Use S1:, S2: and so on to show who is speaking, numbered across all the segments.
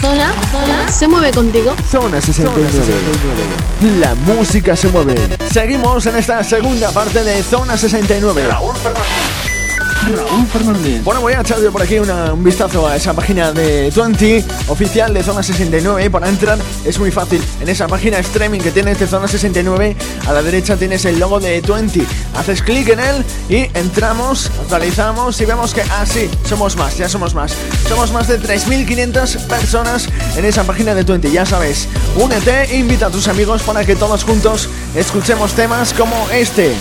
S1: zona, zona se mueve contigo.
S2: Zona 69. La música se mueve. Seguimos en esta segunda parte de Zona 69. Raúl Raúl Fernández. Bueno, voy a echarle por aquí un vistazo a esa página de 20 oficial de Zona 69. Para entrar es muy fácil. En esa página streaming que tienes de Zona 69, a la derecha tienes el logo de 20. Haces clic en él y entramos, actualizamos y vemos que, ah, sí, somos más, ya somos más. Somos más de 3.500 personas en esa página de 20. Ya sabes, únete, invita a tus amigos para que todos juntos escuchemos temas como este.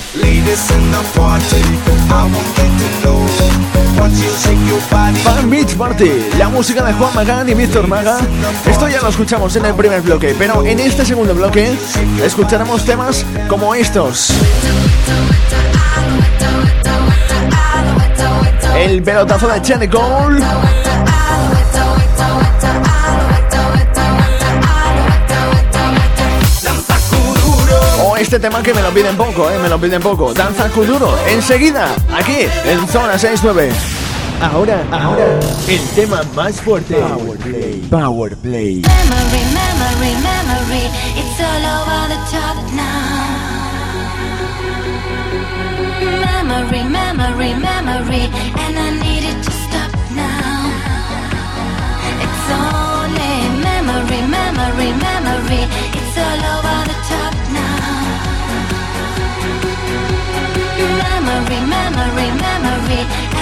S2: Fan Beach Party, la música de Juan Magán y Víctor Maga. Esto ya lo escuchamos en el primer bloque, pero en este segundo bloque escucharemos temas como estos. El pelotazo de Jenny Cole. Este tema que me lo piden poco, eh, me lo piden poco. Danza Kuduro, enseguida, aquí, en Zona 69. Ahora, ahora, el tema más fuerte. Power Play. Power Play. Memory, memory, memory, it's all over the top now. Memory, memory, memory, memory, memory,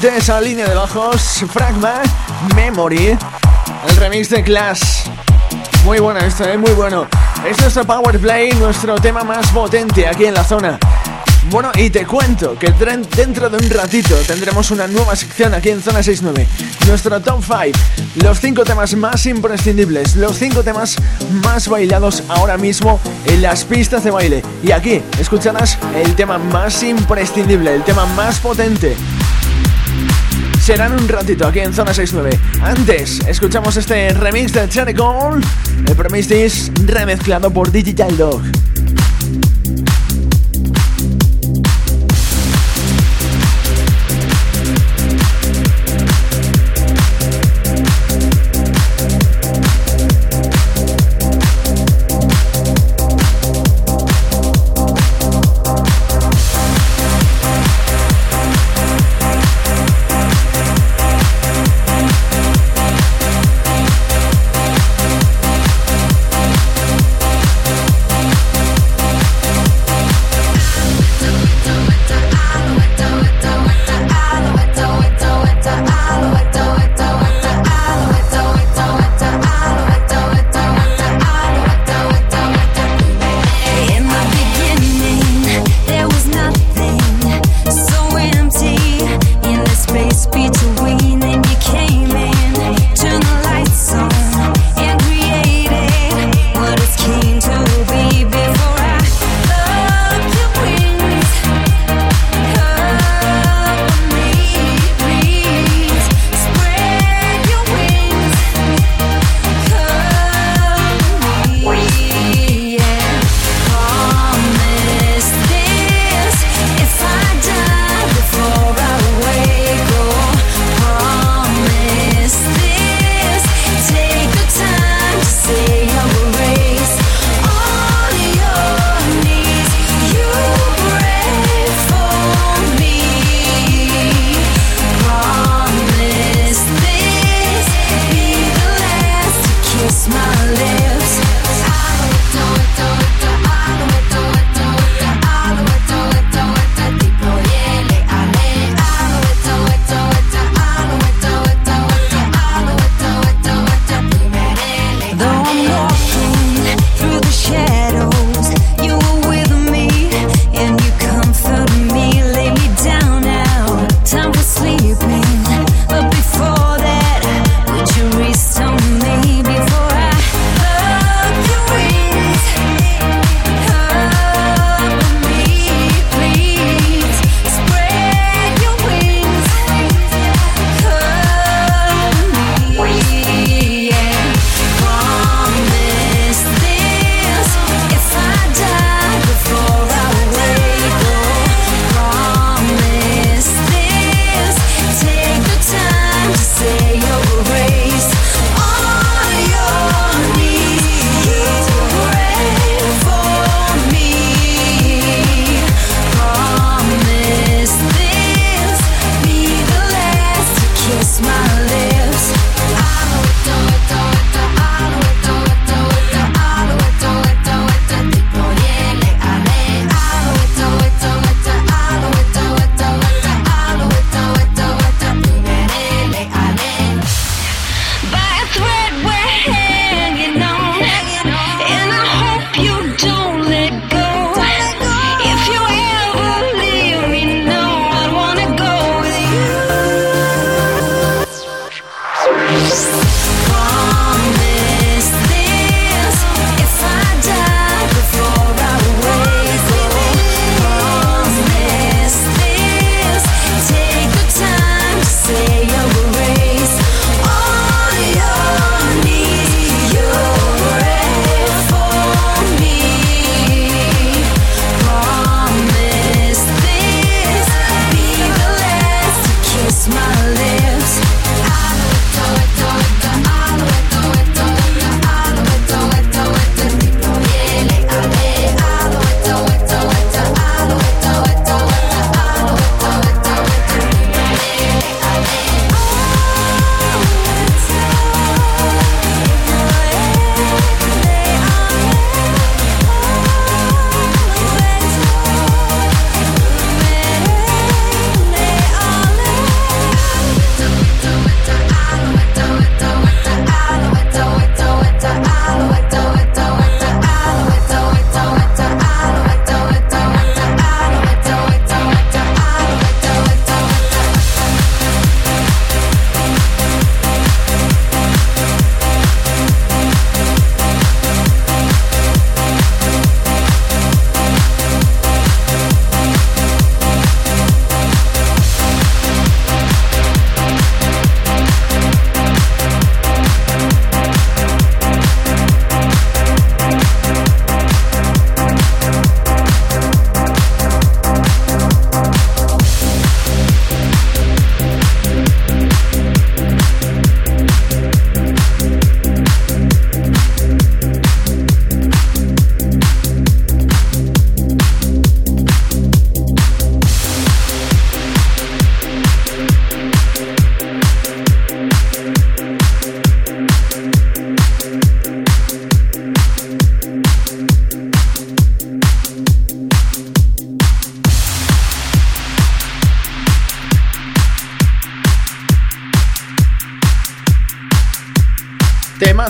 S2: contundente esa línea de bajos. Fragma, Memory, el remix de Clash. Muy bueno esto, ¿eh? muy bueno. Es nuestro Power Play, nuestro tema más potente aquí en la zona. Bueno, y te cuento que dentro de un ratito tendremos una nueva sección aquí en Zona 69. Nuestro Top 5. Los 5 temas más imprescindibles. Los 5 temas más bailados ahora mismo en las pistas de baile. Y aquí escucharás el tema más imprescindible, el tema más potente. Serán un ratito aquí en Zona 69. Antes, escuchamos este remix de Cherry Gold, el Promistis remezclado por Digital Dog.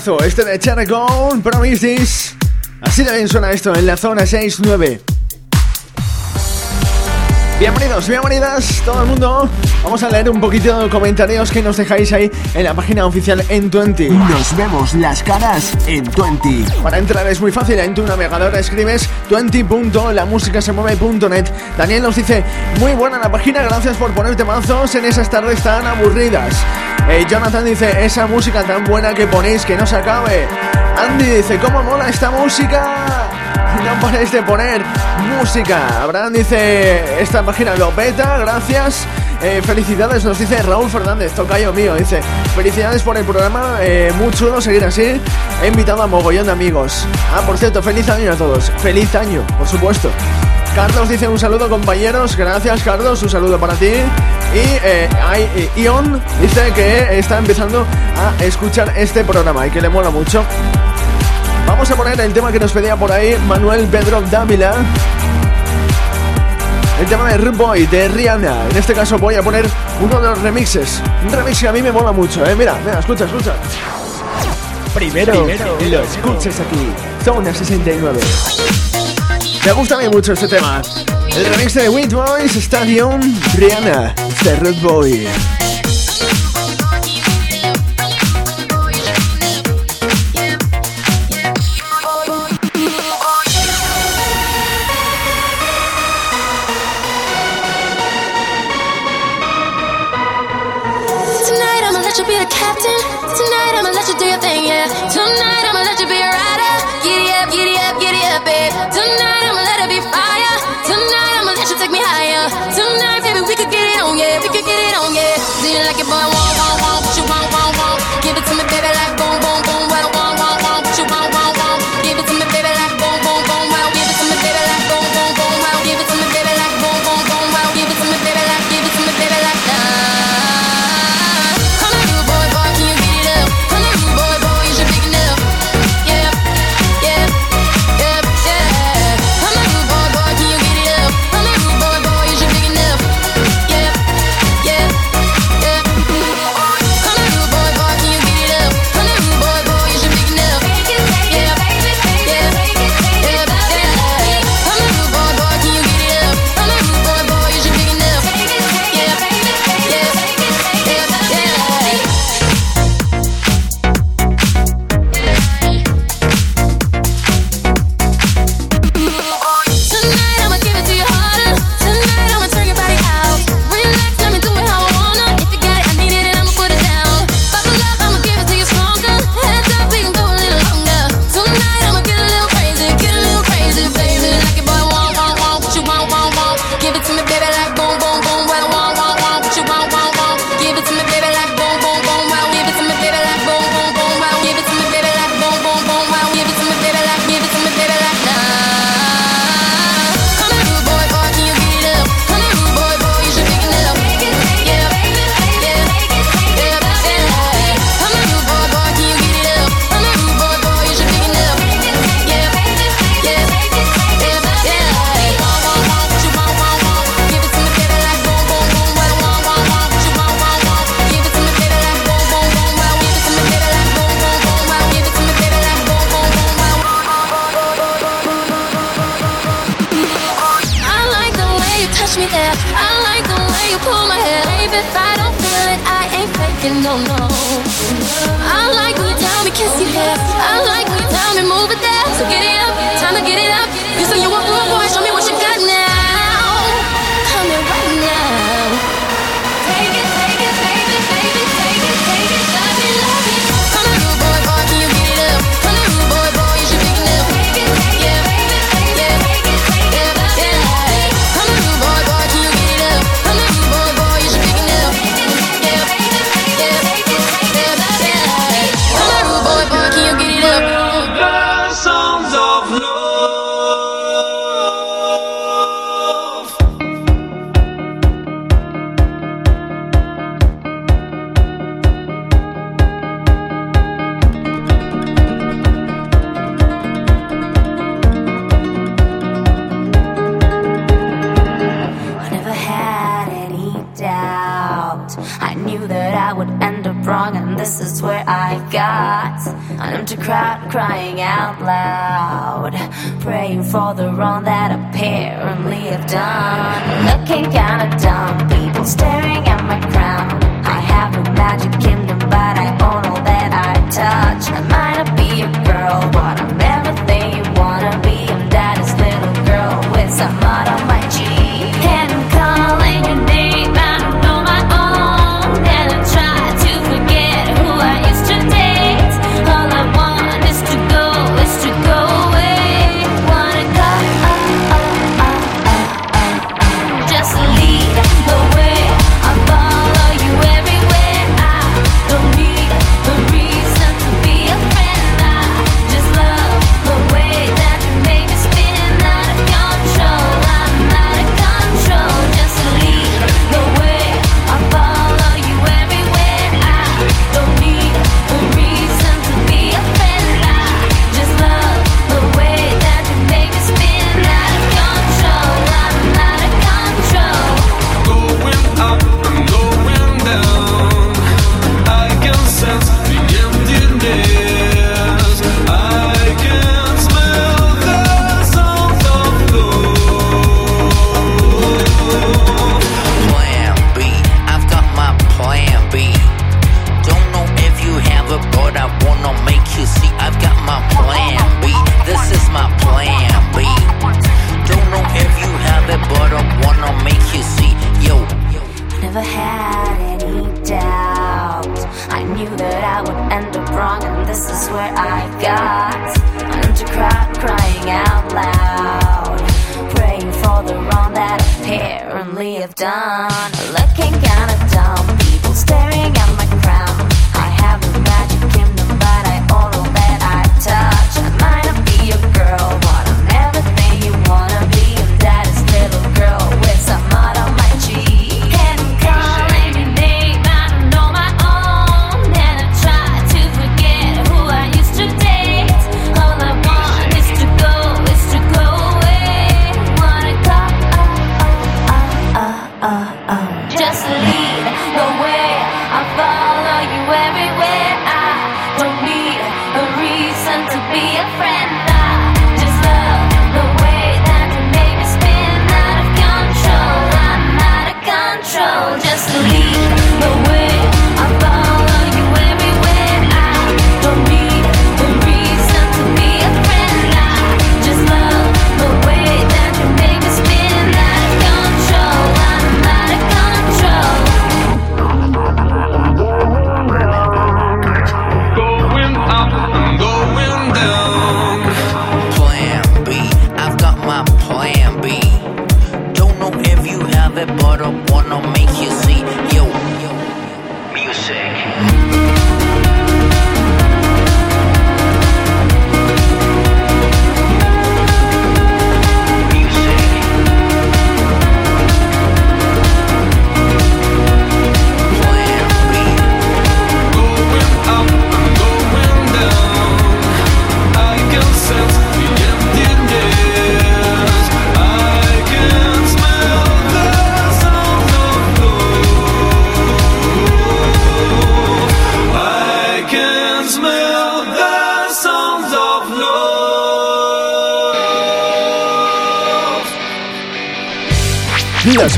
S3: Este de Cherry Promises. Así bien suena esto en la zona 6-9. Bienvenidos, bienvenidas, todo el mundo. Vamos a leer un poquito de comentarios que nos dejáis ahí en la página oficial en 20.
S4: Nos vemos las caras en 20.
S3: Para entrar es muy fácil, en tu navegador escribes 20.lamusicasemueve.net. Daniel nos dice, muy buena la página, gracias por ponerte mazos en esas tardes tan aburridas. Eh, Jonathan dice, esa música tan buena que ponéis que no se acabe. Andy dice, ¿cómo mola esta música? No paréis de poner música. Abraham dice, esta página lo peta, gracias. Eh, felicidades, nos dice Raúl Fernández, tocayo mío. Dice, felicidades por el programa, eh, muy chulo seguir así. He invitado a mogollón de amigos. Ah, por cierto, feliz año a todos. Feliz año, por supuesto. Carlos dice un saludo compañeros, gracias Carlos, un saludo para ti. Y eh, Ion dice que está empezando a escuchar este programa y que le mola mucho. Vamos a poner el tema que nos pedía por ahí Manuel Pedro Dávila. El tema de Rude Boy de Rihanna. En este caso voy a poner uno de los remixes. Un remix que a mí me mola mucho, ¿eh? Mira, mira, escucha, escucha.
S4: Primero, lo escuches aquí.
S3: Zona 69. Me gusta a mí mucho este tema. El remix de Wheat Boys Stadium Rihanna. de Rude Boy.
S5: So get it up, time to
S6: get it
S5: up. You say you
S7: want.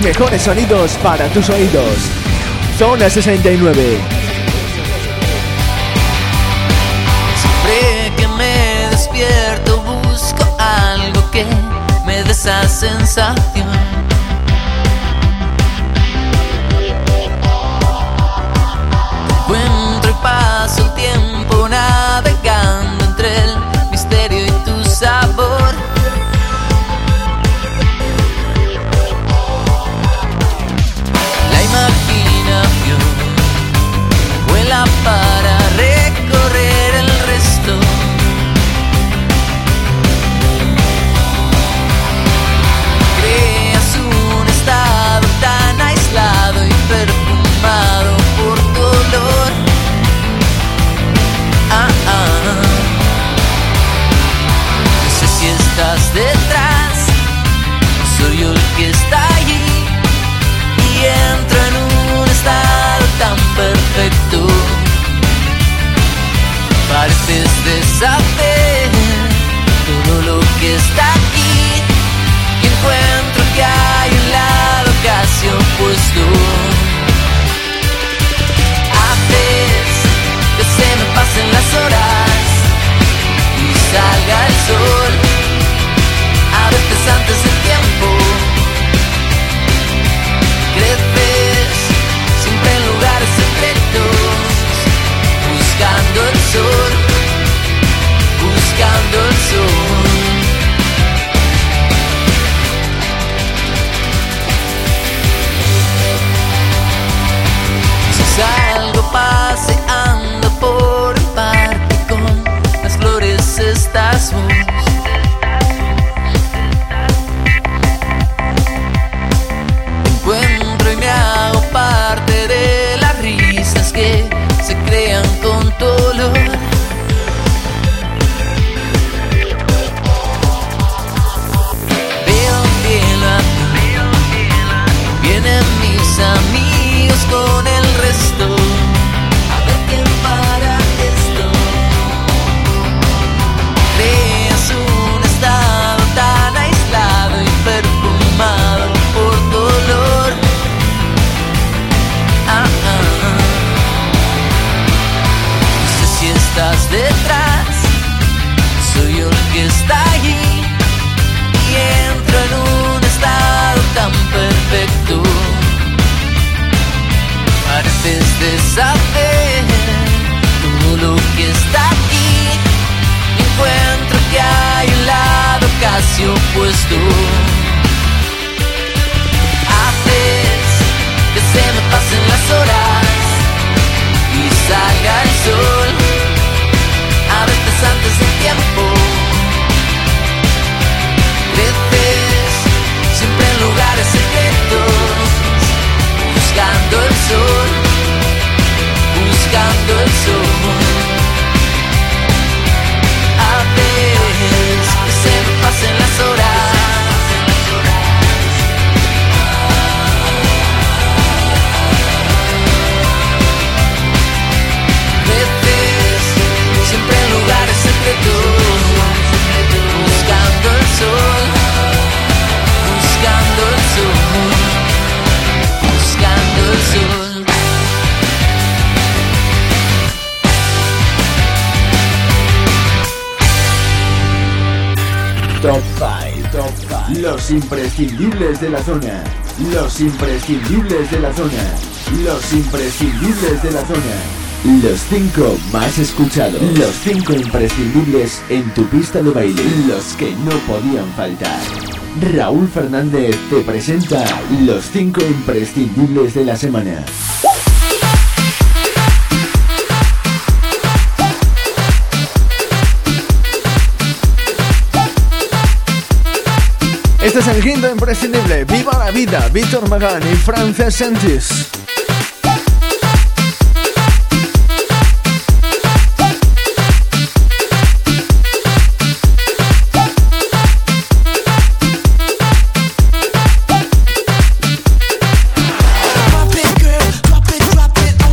S7: mejores sonidos para tus oídos. Zona 69.
S6: Siempre que me despierto busco algo que me dé esa sensación estás detrás, soy yo el que está allí y entro en un estado tan perfecto. Pareces de saber todo lo que está aquí y encuentro que hay un lado casi opuesto. Haces que se me pasen las horas y salga el sol. antes de
S4: Top 5. Los imprescindibles de la zona. Los imprescindibles de la zona. Los imprescindibles de la zona. Los 5 más escuchados. Los 5 imprescindibles en tu pista de baile. Los que no podían faltar. Raúl Fernández te presenta los 5 imprescindibles de la semana.
S8: Este es el quinto imprescindible. Viva la vida, Víctor Magán y Frances Sentis.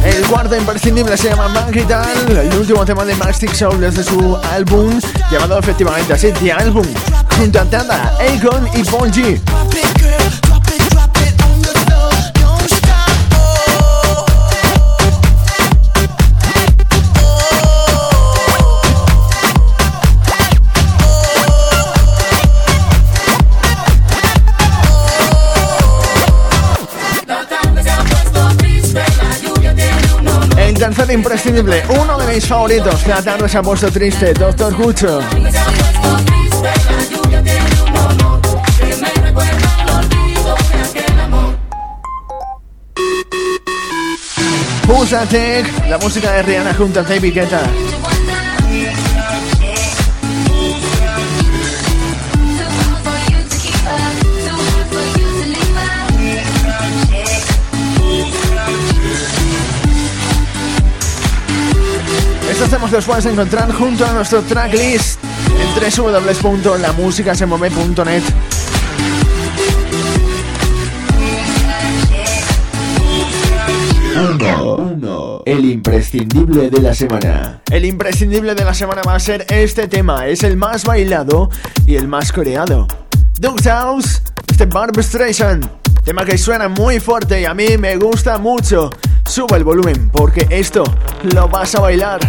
S8: El cuarto imprescindible se llama Magital, el último tema de Mastic Soul desde su álbum llamado efectivamente así, The Album, junto a y imprescindible, uno de mis favoritos, la tarde se ha puesto triste, Doctor Cucho. Pusa Tech, la música de Rihanna junto a David Guetta. Estos temas los puedes encontrar junto a nuestro tracklist en
S4: uno. El imprescindible de la semana.
S8: El imprescindible de la semana va a ser este tema, es el más bailado y el más coreado. House, este Barb Streisand, tema que suena muy fuerte y a mí me gusta mucho. Sube el volumen porque esto lo vas a bailar.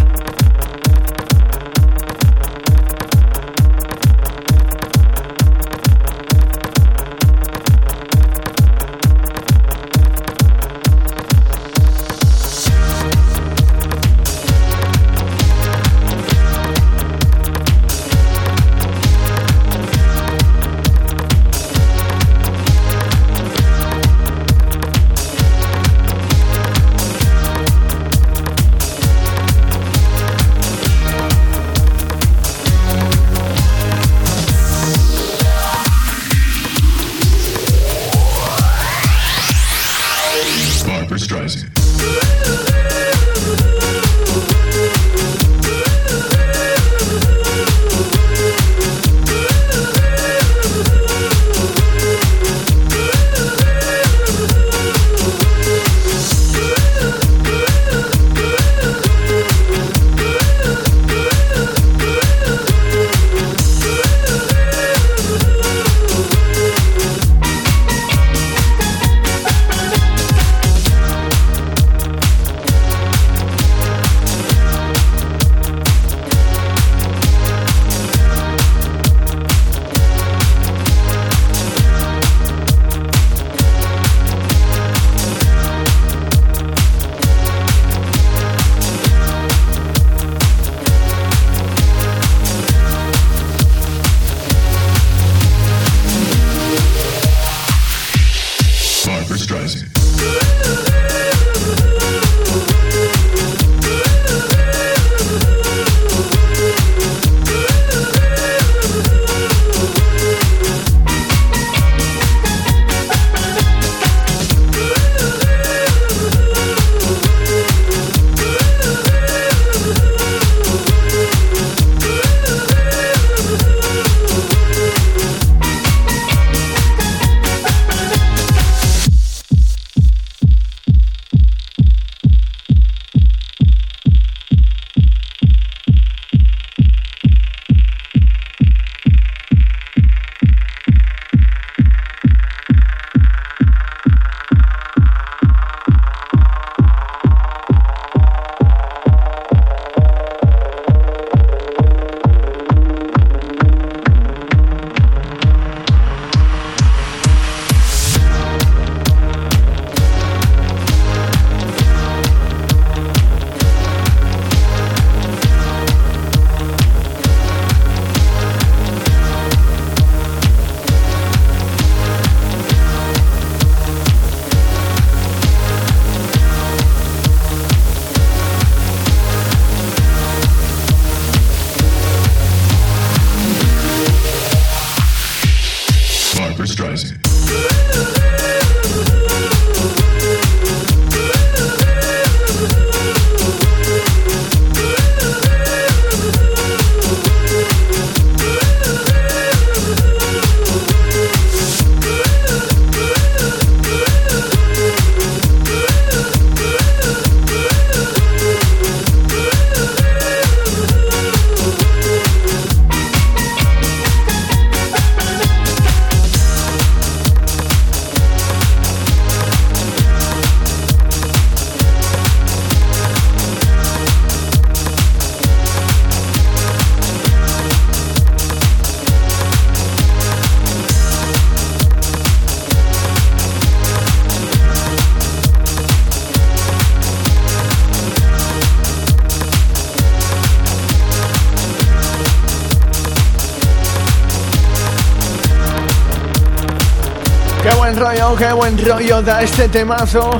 S9: Qué buen rollo da este temazo.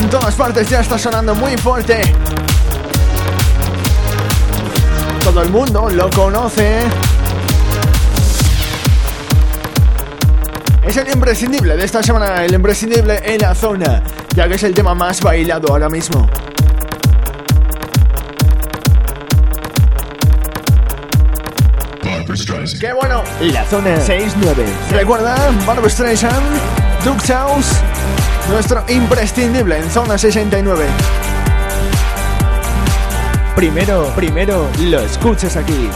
S9: En todas partes ya está sonando muy fuerte. Todo el mundo lo conoce. Es el imprescindible de esta semana, el imprescindible en la zona, ya que es el tema más bailado ahora mismo. ¡Qué bueno! La zona 6-9. Recuerda, Barbara Streisand, House, nuestro imprescindible en zona 69. Primero, primero, lo escuches aquí.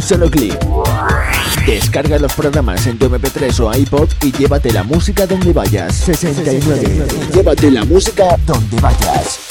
S9: Solo clic. Descarga los programas en tu MP3 o iPod y llévate la música donde vayas. 69. Llévate la música donde vayas.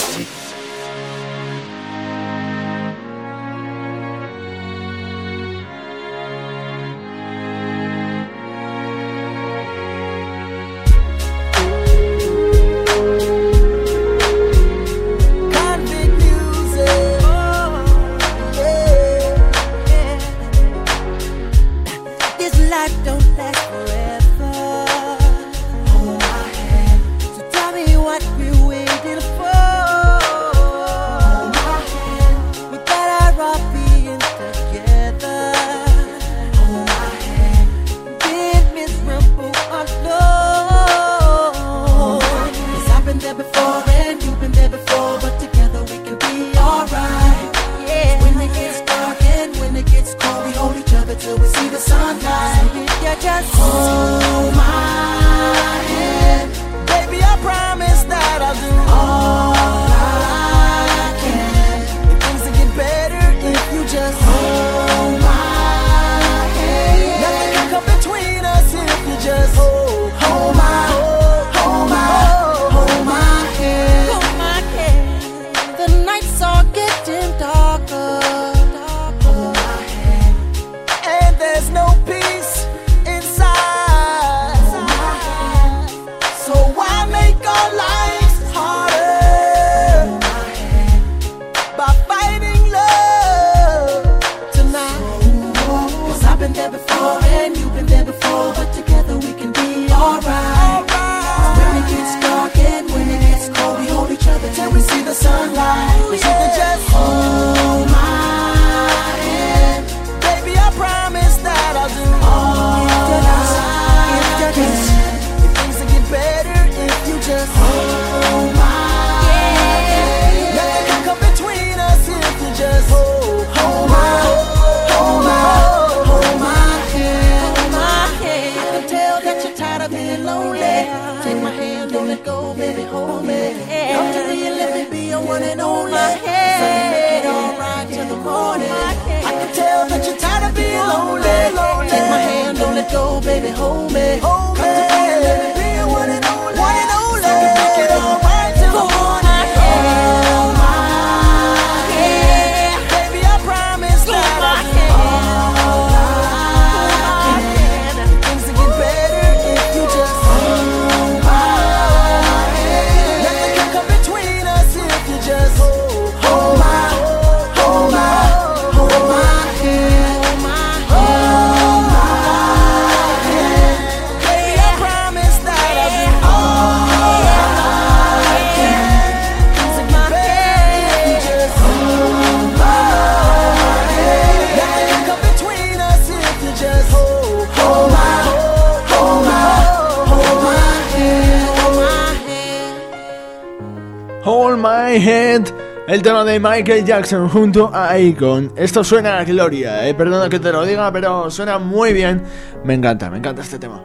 S8: El tema de Michael Jackson junto a Akon. Esto suena a gloria, eh. perdona que te lo diga, pero suena muy bien. Me encanta, me encanta este tema.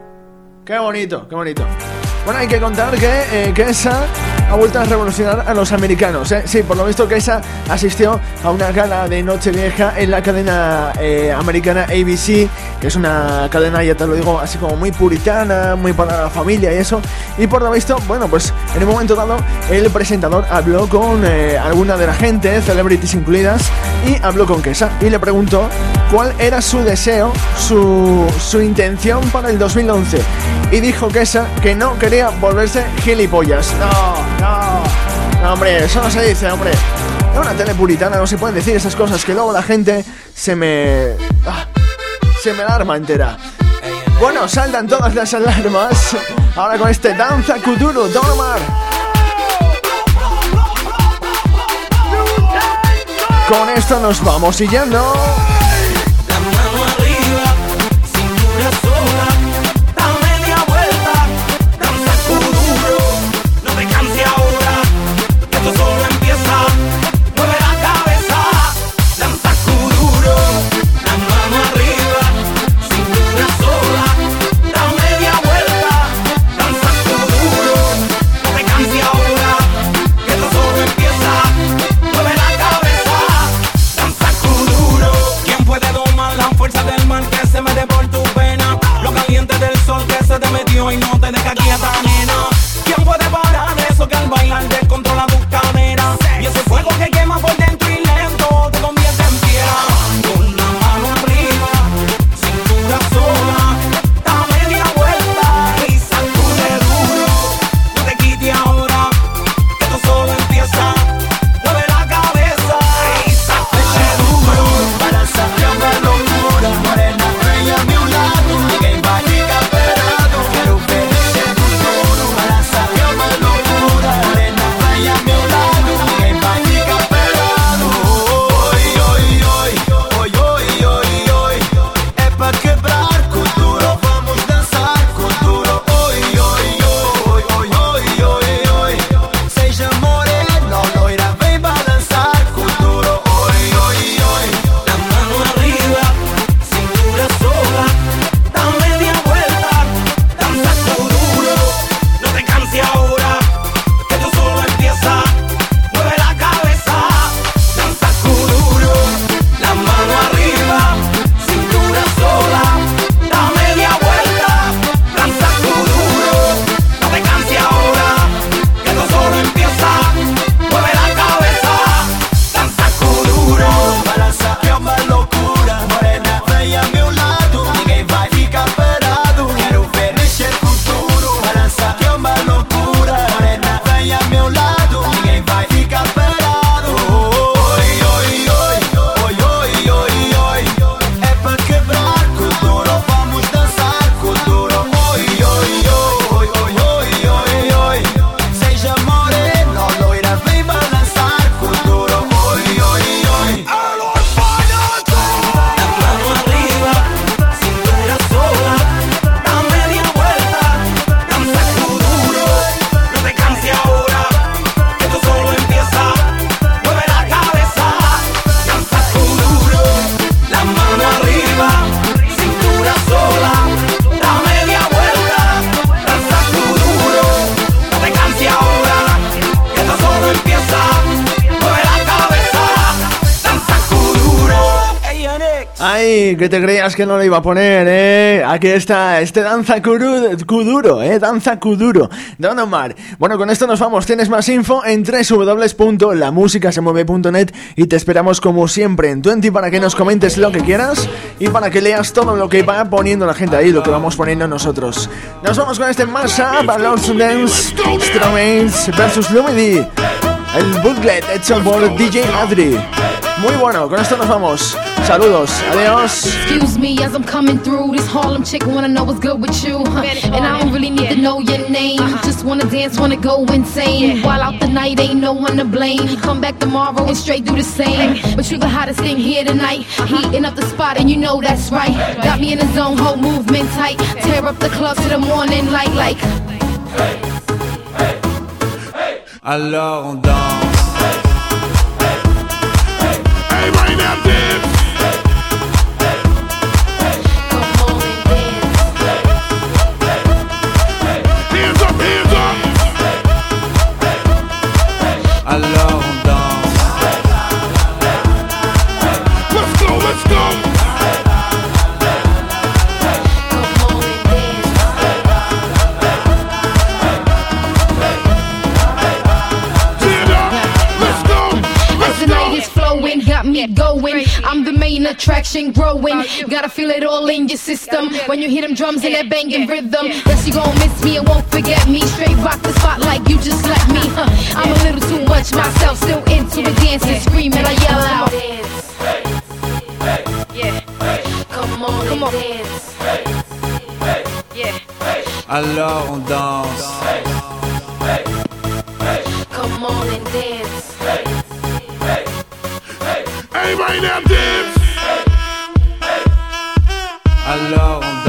S8: Qué bonito, qué bonito. Bueno, hay que contar que eh, Kesa ha vuelto a revolucionar a los americanos. ¿eh? Sí, por lo visto Kesa asistió a una gala de Nochevieja en la cadena eh, americana ABC, que es una cadena, ya te lo digo, así como muy puritana, muy para la familia y eso. Y por lo visto, bueno, pues en un momento dado el presentador habló con eh, alguna de la gente, celebrities incluidas, y habló con Kesa y le preguntó cuál era su deseo, su, su intención para el 2011. Y dijo Kesa que no quería volverse gilipollas. No, no, no, hombre, eso no se dice, hombre. En una tele puritana no se pueden decir esas cosas que luego la gente se me... ah, se me alarma entera. Bueno, saltan todas las alarmas. Ahora con este Danza Kuduro, Don Omar. Con esto nos vamos siguiendo.
S10: La que te
S8: creías que no lo iba a poner, ¿eh? Aquí está, este Danza Kuduro, ¿eh? Danza Kuduro, Don Omar. Bueno, con esto nos vamos. Tienes más info en www.lamusicasemueve.net y te esperamos como siempre en Twenty para que nos comentes lo que quieras y para que leas todo lo que va poniendo la gente ahí, lo que vamos poniendo nosotros. Nos vamos con este mashup, Los Dance, Instruments versus Lumidi. El booklet hecho por DJ Adri. Muy bueno, con esto nos vamos. Saludos, adiós.
S3: Excuse me as I'm coming through. This Harlem chick wanna know what's good with you. Huh? And I don't really need to know your name. Just wanna dance, wanna go insane. While out the night, ain't no one to blame. Come back tomorrow and straight do the same. But you the hottest thing here tonight. Heating up the spot, and you know that's right. Got me in the zone, whole movement tight. Tear up the club to the morning light, like.
S11: Alors on danse. Hey, right now, dance.
S3: Attraction growing. Gotta feel it all in your system. When you hear them drums and that banging rhythm. Yes, you gon' miss me and won't forget me. Straight rock the spot like you just let me. Huh. I'm a little too much myself, still into it, dancing, screaming, I yell out. Yeah. Come on, come on. Yeah.
S11: Alors on danse.
S3: Come on and dance. Hey, hey, hey.
S11: Everybody now dance. Alors on